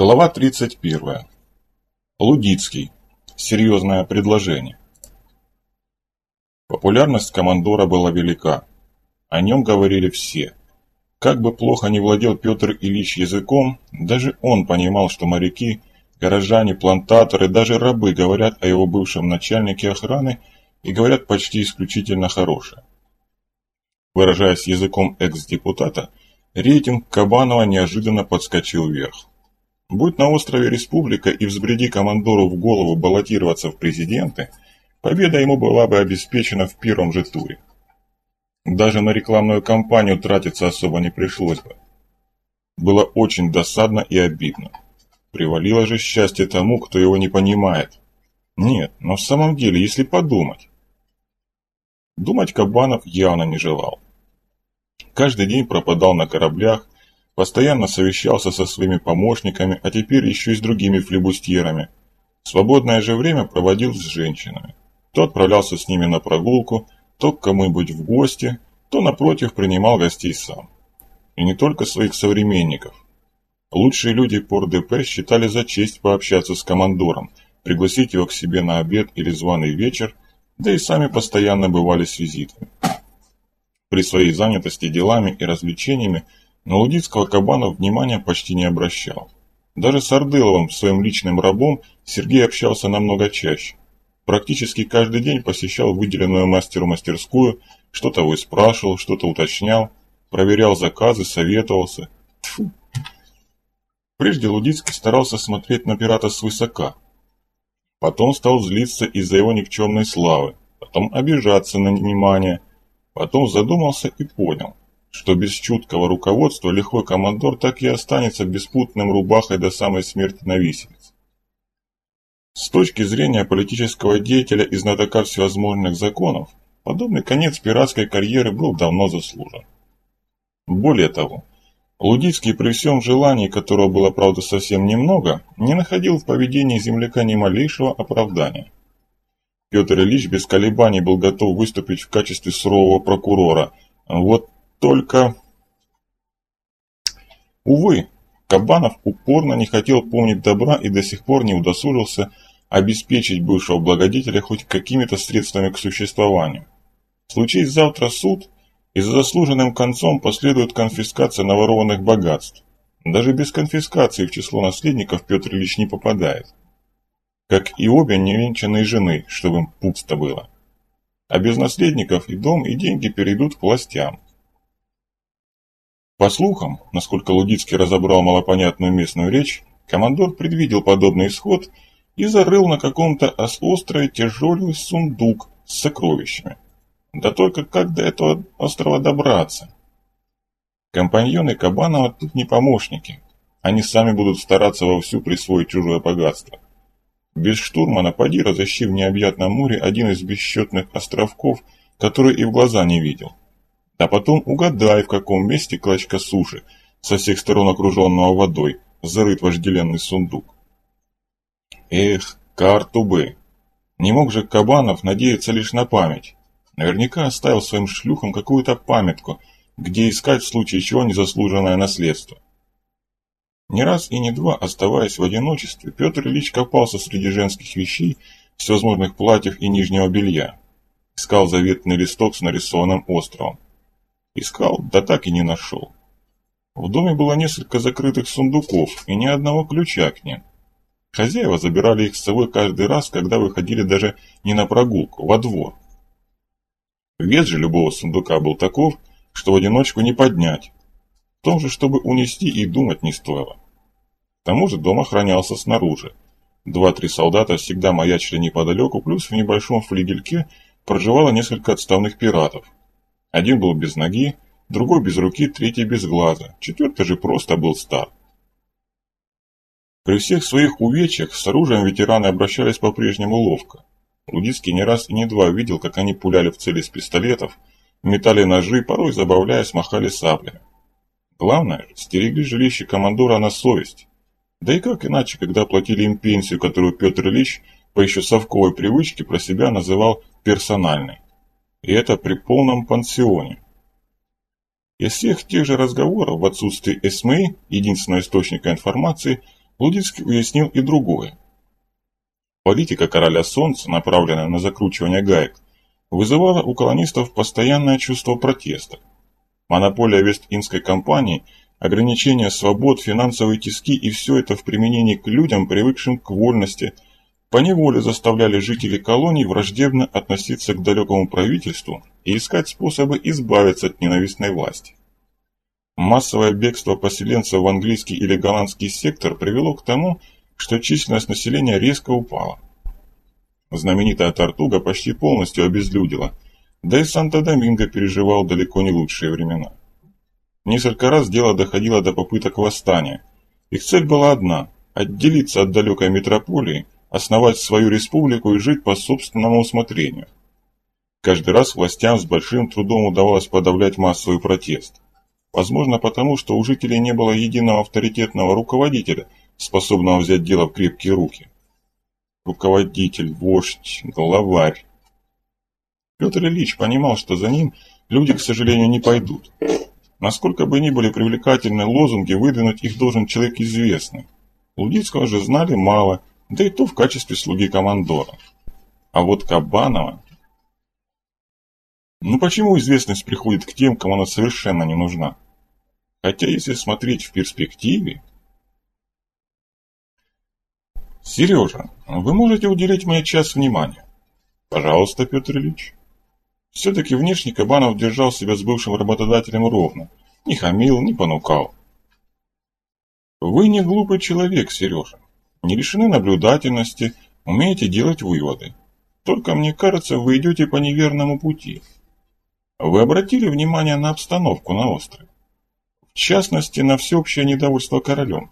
Глава 31. Лудицкий. Серьезное предложение. Популярность командора была велика. О нем говорили все. Как бы плохо не владел Петр Ильич языком, даже он понимал, что моряки, горожане, плантаторы, даже рабы говорят о его бывшем начальнике охраны и говорят почти исключительно хорошее. Выражаясь языком экс-депутата, рейтинг Кабанова неожиданно подскочил вверх. Будь на острове Республика и взбреди командору в голову баллотироваться в президенты, победа ему была бы обеспечена в первом же туре. Даже на рекламную кампанию тратиться особо не пришлось бы. Было очень досадно и обидно. Привалило же счастье тому, кто его не понимает. Нет, но в самом деле, если подумать. Думать Кабанов явно не желал. Каждый день пропадал на кораблях, Постоянно совещался со своими помощниками, а теперь еще и с другими флебустьерами. Свободное же время проводил с женщинами. То отправлялся с ними на прогулку, то к кому-нибудь в гости, то, напротив, принимал гостей сам. И не только своих современников. Лучшие люди ПорДП считали за честь пообщаться с командором, пригласить его к себе на обед или званый вечер, да и сами постоянно бывали с визитами. При своей занятости делами и развлечениями на Лудицкого Кабанов внимания почти не обращал. Даже с Ордыловым, своим личным рабом, Сергей общался намного чаще. Практически каждый день посещал выделенную мастеру мастерскую, что-то выспрашивал, что-то уточнял, проверял заказы, советовался. Тьфу. Прежде Лудицкий старался смотреть на пирата свысока. Потом стал злиться из-за его никчемной славы, потом обижаться на внимание, потом задумался и понял – что без чуткого руководства лихой командор так и останется беспутным рубахой до самой смерти на виселице. С точки зрения политического деятеля и знатока всевозможных законов, подобный конец пиратской карьеры был давно заслужен. Более того, Лудицкий при всем желании, которого было, правда, совсем немного, не находил в поведении земляка ни малейшего оправдания. Петр Ильич без колебаний был готов выступить в качестве сурового прокурора, вот только... Увы, Кабанов упорно не хотел помнить добра и до сих пор не удосужился обеспечить бывшего благодетеля хоть какими-то средствами к существованию. Случись завтра суд, и за заслуженным концом последует конфискация наворованных богатств. Даже без конфискации в число наследников Петр Ильич не попадает. Как и обе невенчанные жены, чтобы им пусто было. А без наследников и дом, и деньги перейдут к властям. По слухам, насколько Лудицкий разобрал малопонятную местную речь, командор предвидел подобный исход и зарыл на каком-то острое тяжелый сундук с сокровищами. Да только как до этого острова добраться? Компаньоны Кабанова тут не помощники. Они сами будут стараться вовсю присвоить чужое богатство. Без штурмана поди разыщи в необъятном море один из бесчетных островков, который и в глаза не видел. А потом угадай, в каком месте клочка суши, со всех сторон окруженного водой, зарыт вожделенный сундук. Эх, карту бы! Не мог же Кабанов надеяться лишь на память. Наверняка оставил своим шлюхам какую-то памятку, где искать в случае чего незаслуженное наследство. Не раз и не два, оставаясь в одиночестве, Петр Ильич копался среди женских вещей, всевозможных платьев и нижнего белья. Искал заветный листок с нарисованным островом. Искал, да так и не нашел. В доме было несколько закрытых сундуков и ни одного ключа к ним. Хозяева забирали их с собой каждый раз, когда выходили даже не на прогулку, во двор. Вес же любого сундука был таков, что в одиночку не поднять. В том же, чтобы унести и думать не стоило. К тому же дом охранялся снаружи. Два-три солдата всегда маячили неподалеку, плюс в небольшом флигельке проживало несколько отставных пиратов – один был без ноги, другой без руки, третий без глаза, четвертый же просто был стар. При всех своих увечьях с оружием ветераны обращались по-прежнему ловко. Лудицкий не раз и не два видел, как они пуляли в цели с пистолетов, метали ножи, порой забавляясь, махали саблями. Главное, стерегли жилище командора на совесть. Да и как иначе, когда платили им пенсию, которую Петр Ильич по еще совковой привычке про себя называл персональной. И это при полном пансионе. Из всех тех же разговоров в отсутствии СМИ, единственного источника информации, Лудицкий уяснил и другое. Политика короля солнца, направленная на закручивание гаек, вызывала у колонистов постоянное чувство протеста. Монополия Вест-Индской компании, ограничение свобод, финансовые тиски и все это в применении к людям, привыкшим к вольности, поневоле заставляли жителей колоний враждебно относиться к далекому правительству и искать способы избавиться от ненавистной власти. Массовое бегство поселенцев в английский или голландский сектор привело к тому, что численность населения резко упала. Знаменитая Тартуга почти полностью обезлюдила, да и Санто-Доминго переживал далеко не лучшие времена. Несколько раз дело доходило до попыток восстания. Их цель была одна – отделиться от далекой метрополии, основать свою республику и жить по собственному усмотрению. Каждый раз властям с большим трудом удавалось подавлять массовый протест – Возможно потому, что у жителей не было единого авторитетного руководителя, способного взять дело в крепкие руки. Руководитель, вождь, главарь. Петр Ильич понимал, что за ним люди, к сожалению, не пойдут. Насколько бы ни были привлекательны лозунги, выдвинуть их должен человек известный. Лудицкого же знали мало, да и то в качестве слуги командора. А вот Кабанова... Ну почему известность приходит к тем, кому она совершенно не нужна? Хотя если смотреть в перспективе... Сережа, вы можете уделить мне час внимания? Пожалуйста, Петр Ильич. Все-таки внешне Кабанов держал себя с бывшим работодателем ровно. Не хамил, не понукал. Вы не глупый человек, Сережа. Не лишены наблюдательности, умеете делать выводы. Только мне кажется, вы идете по неверному пути. Вы обратили внимание на обстановку на острове? В частности, на всеобщее недовольство королем.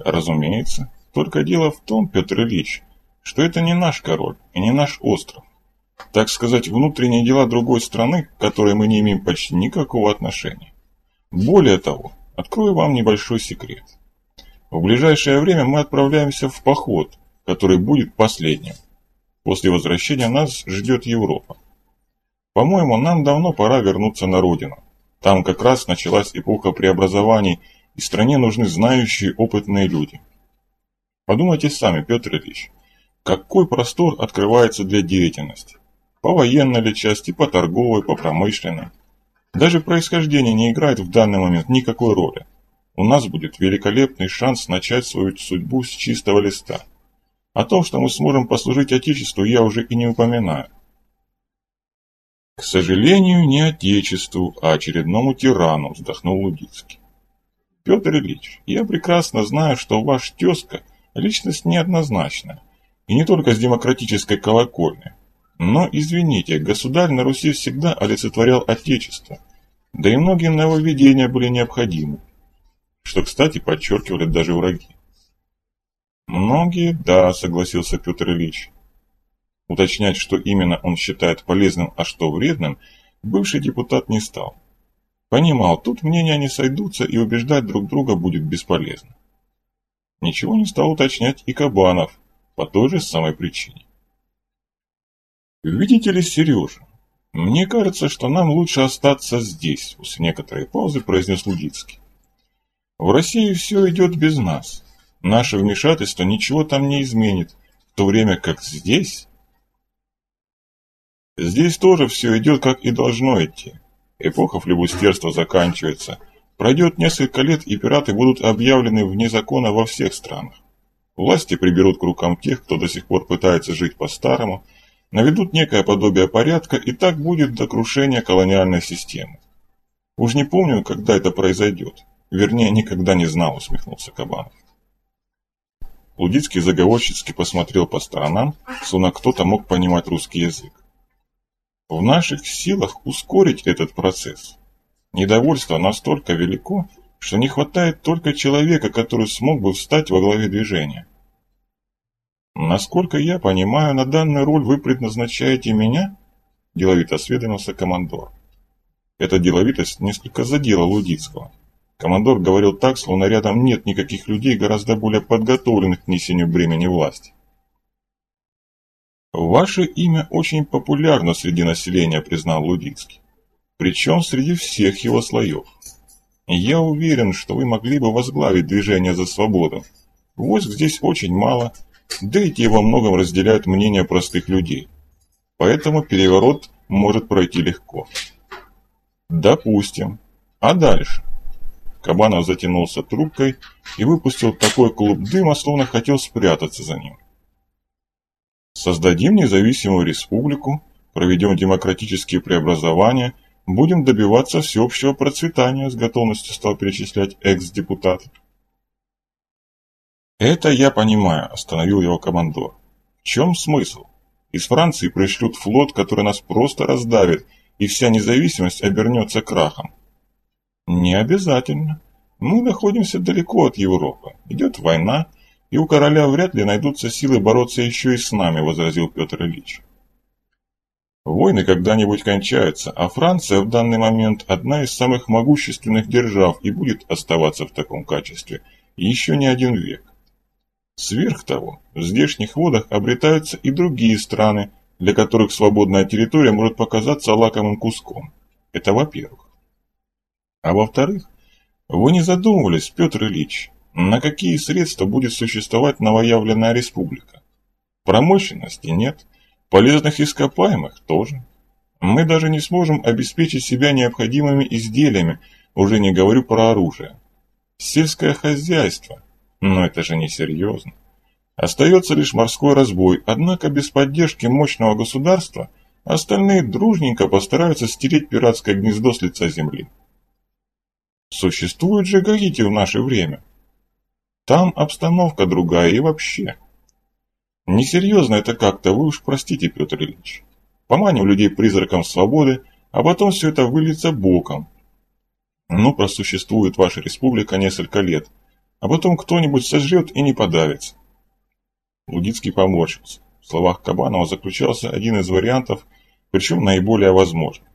Разумеется. Только дело в том, Петр Ильич, что это не наш король и не наш остров. Так сказать, внутренние дела другой страны, к которой мы не имеем почти никакого отношения. Более того, открою вам небольшой секрет. В ближайшее время мы отправляемся в поход, который будет последним. После возвращения нас ждет Европа. По-моему, нам давно пора вернуться на родину. Там как раз началась эпоха преобразований, и стране нужны знающие, опытные люди. Подумайте сами, Петр Ильич, какой простор открывается для деятельности? По военной ли части, по торговой, по промышленной. Даже происхождение не играет в данный момент никакой роли. У нас будет великолепный шанс начать свою судьбу с чистого листа. О том, что мы сможем послужить Отечеству, я уже и не упоминаю. К сожалению, не отечеству, а очередному тирану, вздохнул Лудицкий. Петр Ильич, я прекрасно знаю, что ваш тезка – личность неоднозначная, и не только с демократической колокольни. Но, извините, государь на Руси всегда олицетворял отечество, да и многие нововведения были необходимы, что, кстати, подчеркивали даже враги. «Многие, да», – согласился Петр Ильич, Уточнять, что именно он считает полезным, а что вредным, бывший депутат не стал. Понимал, тут мнения не сойдутся и убеждать друг друга будет бесполезно. Ничего не стал уточнять и Кабанов, по той же самой причине. «Видите ли, Сережа, мне кажется, что нам лучше остаться здесь», после некоторой паузы произнес Лудицкий. «В России все идет без нас. Наше вмешательство ничего там не изменит, в то время как здесь...» Здесь тоже все идет, как и должно идти. Эпоха флебустерства заканчивается. Пройдет несколько лет, и пираты будут объявлены вне закона во всех странах. Власти приберут к рукам тех, кто до сих пор пытается жить по-старому, наведут некое подобие порядка, и так будет до крушения колониальной системы. Уж не помню, когда это произойдет. Вернее, никогда не знал, усмехнулся Кабанов. Лудицкий заговорщицки посмотрел по сторонам, словно кто-то мог понимать русский язык. В наших силах ускорить этот процесс. Недовольство настолько велико, что не хватает только человека, который смог бы встать во главе движения. Насколько я понимаю, на данную роль вы предназначаете меня? Деловито осведомился командор. Эта деловитость несколько задела Лудицкого. Командор говорил так, словно рядом нет никаких людей, гораздо более подготовленных к несению бремени власти. «Ваше имя очень популярно среди населения», – признал Лудицкий. «Причем среди всех его слоев. Я уверен, что вы могли бы возглавить движение за свободу. Войск здесь очень мало, да и те во многом разделяют мнение простых людей. Поэтому переворот может пройти легко. Допустим. А дальше? Кабанов затянулся трубкой и выпустил такой клуб дыма, словно хотел спрятаться за ним. Создадим независимую республику, проведем демократические преобразования, будем добиваться всеобщего процветания, с готовностью стал перечислять экс-депутат. Это я понимаю, остановил его командор. В чем смысл? Из Франции пришлют флот, который нас просто раздавит, и вся независимость обернется крахом. Не обязательно. Мы находимся далеко от Европы. Идет война, и у короля вряд ли найдутся силы бороться еще и с нами, возразил Петр Ильич. Войны когда-нибудь кончаются, а Франция в данный момент одна из самых могущественных держав и будет оставаться в таком качестве еще не один век. Сверх того, в здешних водах обретаются и другие страны, для которых свободная территория может показаться лакомым куском. Это во-первых. А во-вторых, вы не задумывались, Петр Ильич, на какие средства будет существовать новоявленная республика? Промышленности нет, полезных ископаемых тоже. Мы даже не сможем обеспечить себя необходимыми изделиями, уже не говорю про оружие. Сельское хозяйство, но это же не серьезно. Остается лишь морской разбой, однако без поддержки мощного государства остальные дружненько постараются стереть пиратское гнездо с лица земли. Существует же Гаити в наше время. Там обстановка другая и вообще. Несерьезно это как-то, вы уж простите, Петр Ильич. Поманим людей призраком свободы, а потом все это выльется боком. Ну, просуществует ваша республика несколько лет, а потом кто-нибудь сожрет и не подавится. Лудицкий поморщился. В словах Кабанова заключался один из вариантов, причем наиболее возможный.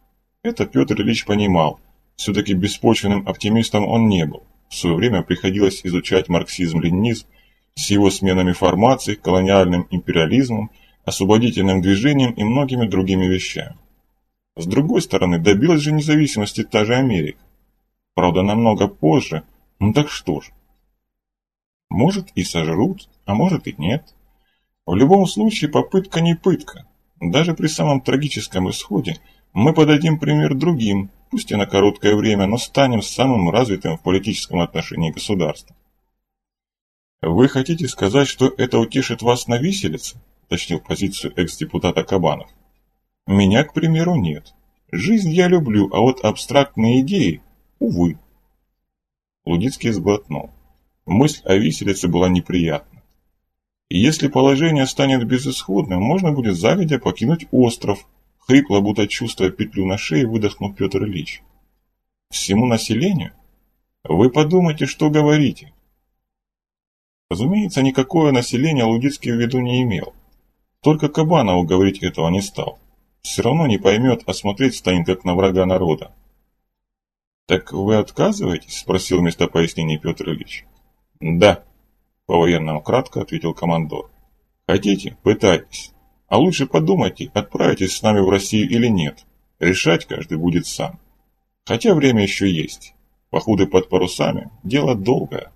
Это Петр Ильич понимал – все-таки беспочвенным оптимистом он не был. В свое время приходилось изучать марксизм-ленинизм с его сменами формаций, колониальным империализмом, освободительным движением и многими другими вещами. С другой стороны, добилась же независимости та же Америка. Правда, намного позже, ну так что ж. Может и сожрут, а может и нет. В любом случае, попытка не пытка. Даже при самом трагическом исходе мы подадим пример другим, пусть и на короткое время, но станем самым развитым в политическом отношении государством. «Вы хотите сказать, что это утешит вас на виселице?» – уточнил позицию экс-депутата Кабанов. «Меня, к примеру, нет. Жизнь я люблю, а вот абстрактные идеи – увы». Лудицкий сглотнул. Мысль о виселице была неприятна. Если положение станет безысходным, можно будет завидя покинуть остров – Хрипло, будто чувствуя петлю на шее, выдохнул Петр Ильич. «Всему населению? Вы подумайте, что говорите!» Разумеется, никакое население Лудицкий в виду не имел. Только Кабанову говорить этого не стал. Все равно не поймет, а смотреть станет как на врага народа. «Так вы отказываетесь?» – спросил вместо пояснений Петр Ильич. «Да», – по-военному кратко ответил командор. «Хотите? Пытайтесь. А лучше подумайте, отправитесь с нами в Россию или нет. Решать каждый будет сам. Хотя время еще есть. Походы под парусами – дело долгое.